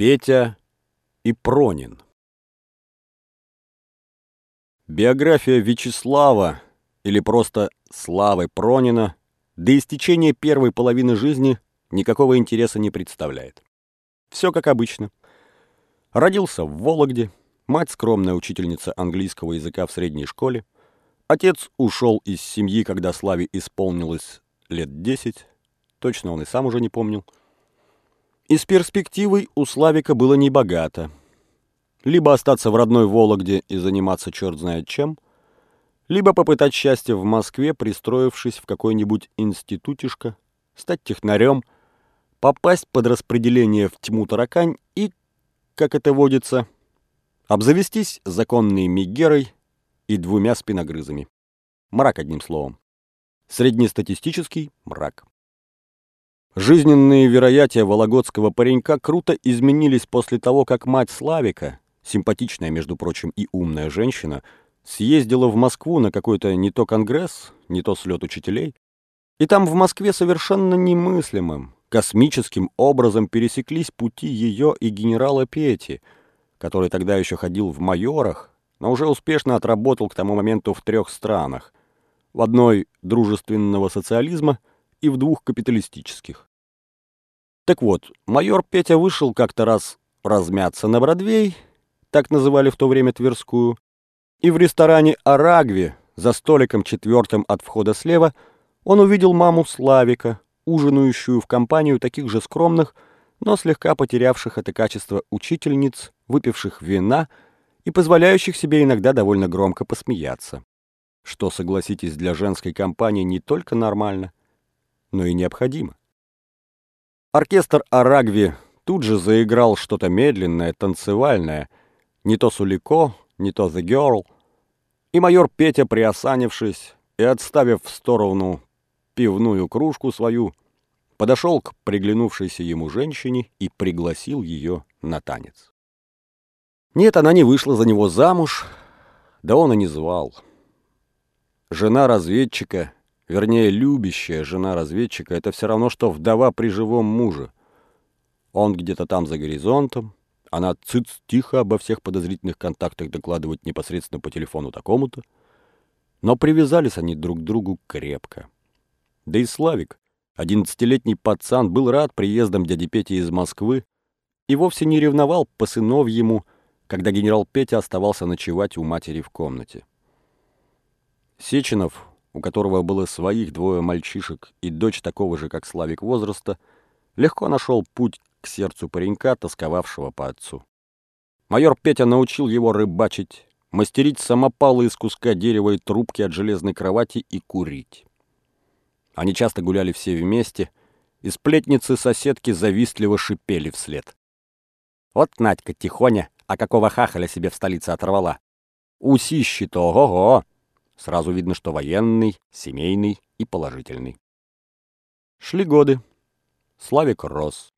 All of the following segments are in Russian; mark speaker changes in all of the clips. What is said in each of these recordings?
Speaker 1: Петя и Пронин. Биография Вячеслава, или просто Славы Пронина, до истечения первой половины жизни никакого интереса не представляет. Все как обычно. Родился в Вологде, мать скромная учительница английского языка в средней школе, отец ушел из семьи, когда Славе исполнилось лет десять, точно он и сам уже не помнил, и с перспективой у Славика было небогато. Либо остаться в родной Вологде и заниматься черт знает чем, либо попытать счастье в Москве, пристроившись в какой-нибудь институтишко, стать технарем, попасть под распределение в тьму таракань и, как это водится, обзавестись законной мигерой и двумя спиногрызами. Мрак, одним словом. Среднестатистический мрак. Жизненные вероятия вологодского паренька круто изменились после того, как мать Славика, симпатичная, между прочим, и умная женщина, съездила в Москву на какой-то не то конгресс, не то слет учителей, и там в Москве совершенно немыслимым, космическим образом пересеклись пути ее и генерала Пети, который тогда еще ходил в майорах, но уже успешно отработал к тому моменту в трех странах. В одной дружественного социализма – и в двух капиталистических. Так вот, майор Петя вышел как-то раз размяться на Бродвей, так называли в то время Тверскую, и в ресторане «Арагви» за столиком четвертым от входа слева он увидел маму Славика, ужинающую в компанию таких же скромных, но слегка потерявших это качество учительниц, выпивших вина и позволяющих себе иногда довольно громко посмеяться. Что, согласитесь, для женской компании не только нормально, но и необходимо. Оркестр Арагви тут же заиграл что-то медленное, танцевальное, не то Сулико, не то The Girl, и майор Петя, приосанившись и отставив в сторону пивную кружку свою, подошел к приглянувшейся ему женщине и пригласил ее на танец. Нет, она не вышла за него замуж, да он и не звал. Жена разведчика — вернее, любящая жена разведчика, это все равно, что вдова при живом муже. Он где-то там за горизонтом, она цыц тихо обо всех подозрительных контактах докладывает непосредственно по телефону такому-то. Но привязались они друг к другу крепко. Да и Славик, одиннадцатилетний пацан, был рад приездом дяди Пети из Москвы и вовсе не ревновал по сынов ему, когда генерал Петя оставался ночевать у матери в комнате. Сеченов, у которого было своих двое мальчишек и дочь такого же, как Славик возраста, легко нашел путь к сердцу паренька, тосковавшего по отцу. Майор Петя научил его рыбачить, мастерить самопалы из куска дерева и трубки от железной кровати и курить. Они часто гуляли все вместе, и сплетницы-соседки завистливо шипели вслед. Вот Надька тихоня, а какого хахаля себе в столице оторвала. Усищи-то, ого-го! Сразу видно, что военный, семейный и положительный. Шли годы. Славик рос.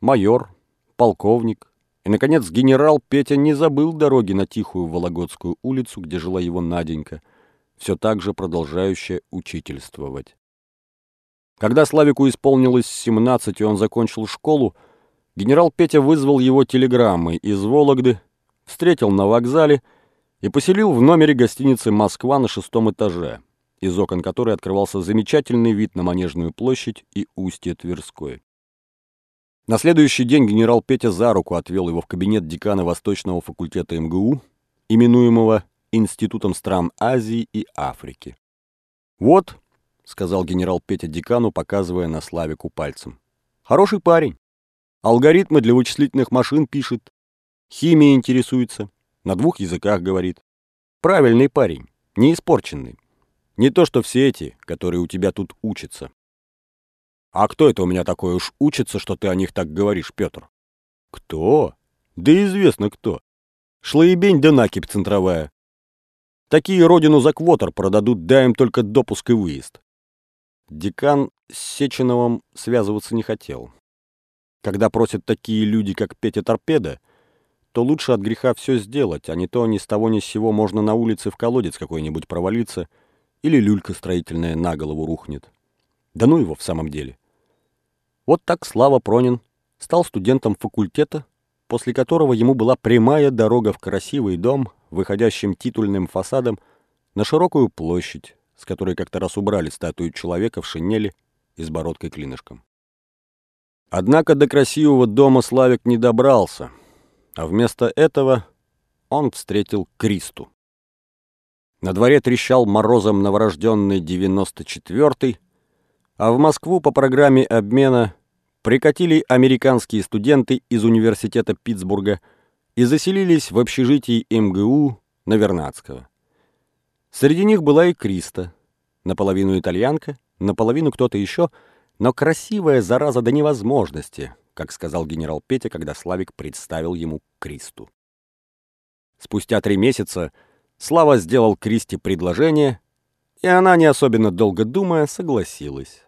Speaker 1: Майор, полковник и, наконец, генерал Петя не забыл дороги на тихую Вологодскую улицу, где жила его Наденька, все так же продолжающая учительствовать. Когда Славику исполнилось 17 и он закончил школу, генерал Петя вызвал его телеграммой из Вологды, встретил на вокзале и поселил в номере гостиницы «Москва» на шестом этаже, из окон которой открывался замечательный вид на Манежную площадь и устье Тверской. На следующий день генерал Петя за руку отвел его в кабинет декана Восточного факультета МГУ, именуемого Институтом стран Азии и Африки. «Вот», — сказал генерал Петя декану, показывая на Славику пальцем, — «хороший парень. Алгоритмы для вычислительных машин пишет, химией интересуется, на двух языках говорит. Правильный парень, не испорченный. Не то, что все эти, которые у тебя тут учатся. А кто это у меня такой уж учится, что ты о них так говоришь, Петр? Кто? Да известно кто. Шлоебень да накипь центровая. Такие родину за квотер продадут, дай им только допуск и выезд. Декан с Сеченовым связываться не хотел. Когда просят такие люди, как Петя Торпеда, то лучше от греха все сделать, а не то ни с того ни с сего можно на улице в колодец какой-нибудь провалиться или люлька строительная на голову рухнет. Да ну его в самом деле. Вот так Слава Пронин стал студентом факультета, после которого ему была прямая дорога в красивый дом, выходящим титульным фасадом на широкую площадь, с которой как-то раз убрали статую человека в шинели и с бородкой клинышком. Однако до красивого дома Славик не добрался, а вместо этого он встретил Кристу. На дворе трещал морозом новорожденный 94-й, а в Москву по программе обмена прикатили американские студенты из университета Питтсбурга и заселились в общежитии МГУ на Вернадского. Среди них была и Криста, наполовину итальянка, наполовину кто-то еще, но красивая зараза до невозможности, как сказал генерал Петя, когда Славик представил ему Кристу. Спустя три месяца Слава сделал Кристи предложение, и она, не особенно долго думая, согласилась.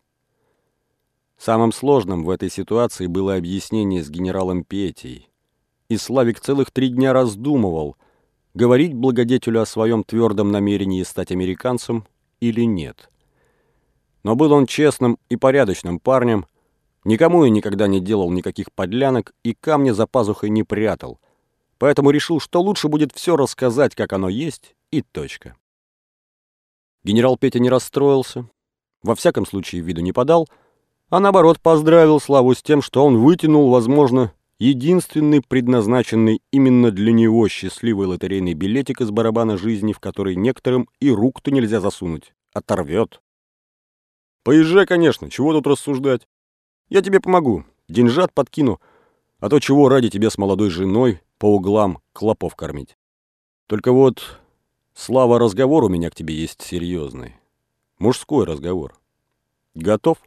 Speaker 1: Самым сложным в этой ситуации было объяснение с генералом Петей. И Славик целых три дня раздумывал, говорить благодетелю о своем твердом намерении стать американцем или нет. Но был он честным и порядочным парнем, никому и никогда не делал никаких подлянок и камня за пазухой не прятал, поэтому решил, что лучше будет все рассказать, как оно есть, и точка. Генерал Петя не расстроился, во всяком случае виду не подал, а наоборот поздравил Славу с тем, что он вытянул, возможно, единственный предназначенный именно для него счастливый лотерейный билетик из барабана жизни, в который некоторым и рук-то нельзя засунуть, оторвет. Поезжай, конечно, чего тут рассуждать. Я тебе помогу, деньжат подкину, а то чего ради тебя с молодой женой по углам клопов кормить. Только вот, Слава, разговор у меня к тебе есть серьезный. Мужской разговор. Готов?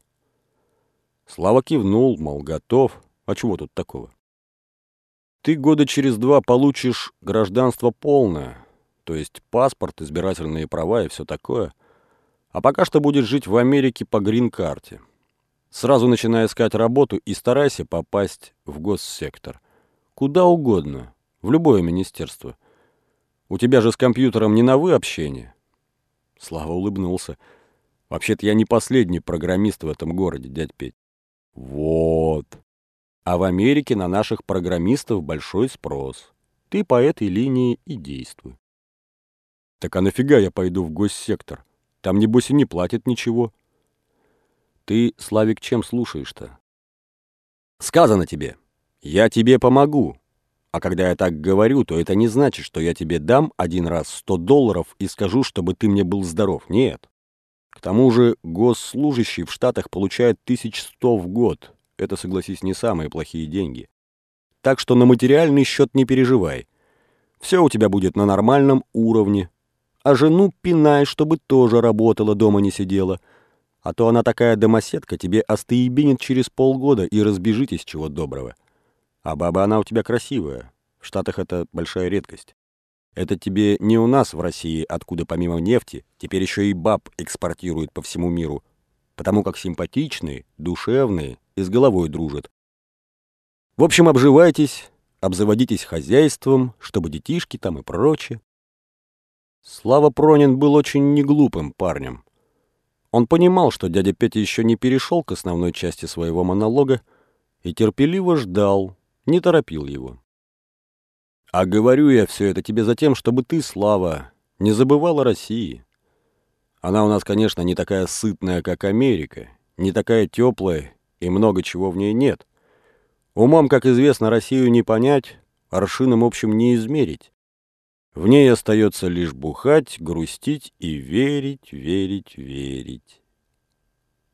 Speaker 1: Слава кивнул, мол, готов. А чего тут такого? Ты года через два получишь гражданство полное, то есть паспорт, избирательные права и все такое. А пока что будешь жить в Америке по грин-карте. Сразу начинай искать работу и старайся попасть в госсектор. Куда угодно, в любое министерство. У тебя же с компьютером не на «вы» общение. Слава улыбнулся. Вообще-то я не последний программист в этом городе, дядь Петь. Вот. А в Америке на наших программистов большой спрос. Ты по этой линии и действуй. Так а нафига я пойду в госсектор? Там, небось, и не платят ничего. Ты, Славик, чем слушаешь-то? Сказано тебе. Я тебе помогу. А когда я так говорю, то это не значит, что я тебе дам один раз 100 долларов и скажу, чтобы ты мне был здоров. Нет. К тому же госслужащий в Штатах получает 1100 в год. Это, согласись, не самые плохие деньги. Так что на материальный счет не переживай. Все у тебя будет на нормальном уровне. А жену пинай, чтобы тоже работала, дома не сидела. А то она такая домоседка, тебе остыебинит через полгода и разбежитесь чего доброго. А баба она у тебя красивая. В Штатах это большая редкость. Это тебе не у нас в России, откуда помимо нефти теперь еще и баб экспортируют по всему миру, потому как симпатичные, душевные и с головой дружат. В общем, обживайтесь, обзаводитесь хозяйством, чтобы детишки там и прочее. Слава Пронин был очень неглупым парнем. Он понимал, что дядя Петя еще не перешел к основной части своего монолога и терпеливо ждал, не торопил его. А говорю я все это тебе за тем, чтобы ты, Слава, не забывал о России. Она у нас, конечно, не такая сытная, как Америка, не такая теплая, и много чего в ней нет. Умом, как известно, Россию не понять, аршином общим не измерить. В ней остается лишь бухать, грустить и верить, верить, верить.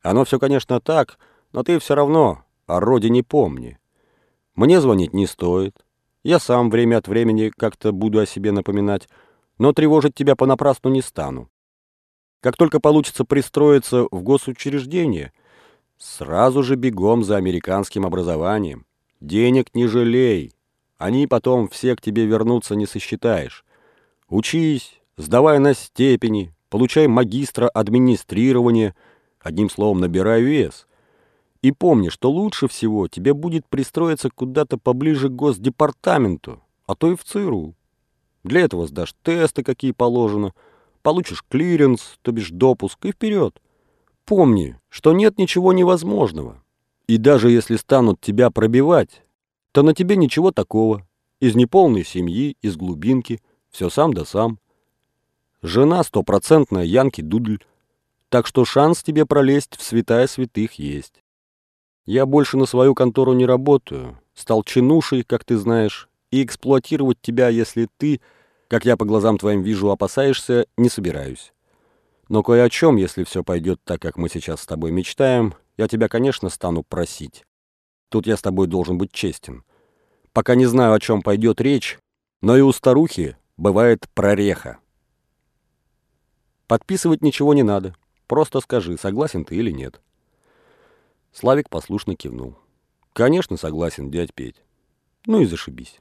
Speaker 1: Оно все, конечно, так, но ты все равно о родине помни. Мне звонить не стоит, я сам время от времени как-то буду о себе напоминать, но тревожить тебя понапрасну не стану. Как только получится пристроиться в госучреждение, сразу же бегом за американским образованием. Денег не жалей, они потом все к тебе вернутся не сосчитаешь. Учись, сдавай на степени, получай магистра администрирования, одним словом, набирай вес. И помни, что лучше всего тебе будет пристроиться куда-то поближе к госдепартаменту, а то и в ЦРУ. Для этого сдашь тесты, какие положено, получишь клиренс, то бишь допуск, и вперед. Помни, что нет ничего невозможного. И даже если станут тебя пробивать, то на тебе ничего такого. Из неполной семьи, из глубинки, все сам да сам. Жена стопроцентная Янки Дудль, так что шанс тебе пролезть в святая святых есть. Я больше на свою контору не работаю, стал чинушей, как ты знаешь, и эксплуатировать тебя, если ты, как я по глазам твоим вижу, опасаешься, не собираюсь. Но кое о чем, если все пойдет так, как мы сейчас с тобой мечтаем, я тебя, конечно, стану просить. Тут я с тобой должен быть честен. Пока не знаю, о чем пойдет речь, но и у старухи бывает прореха. Подписывать ничего не надо. Просто скажи, согласен ты или нет. Славик послушно кивнул. Конечно, согласен, дядь Петь. Ну и зашибись.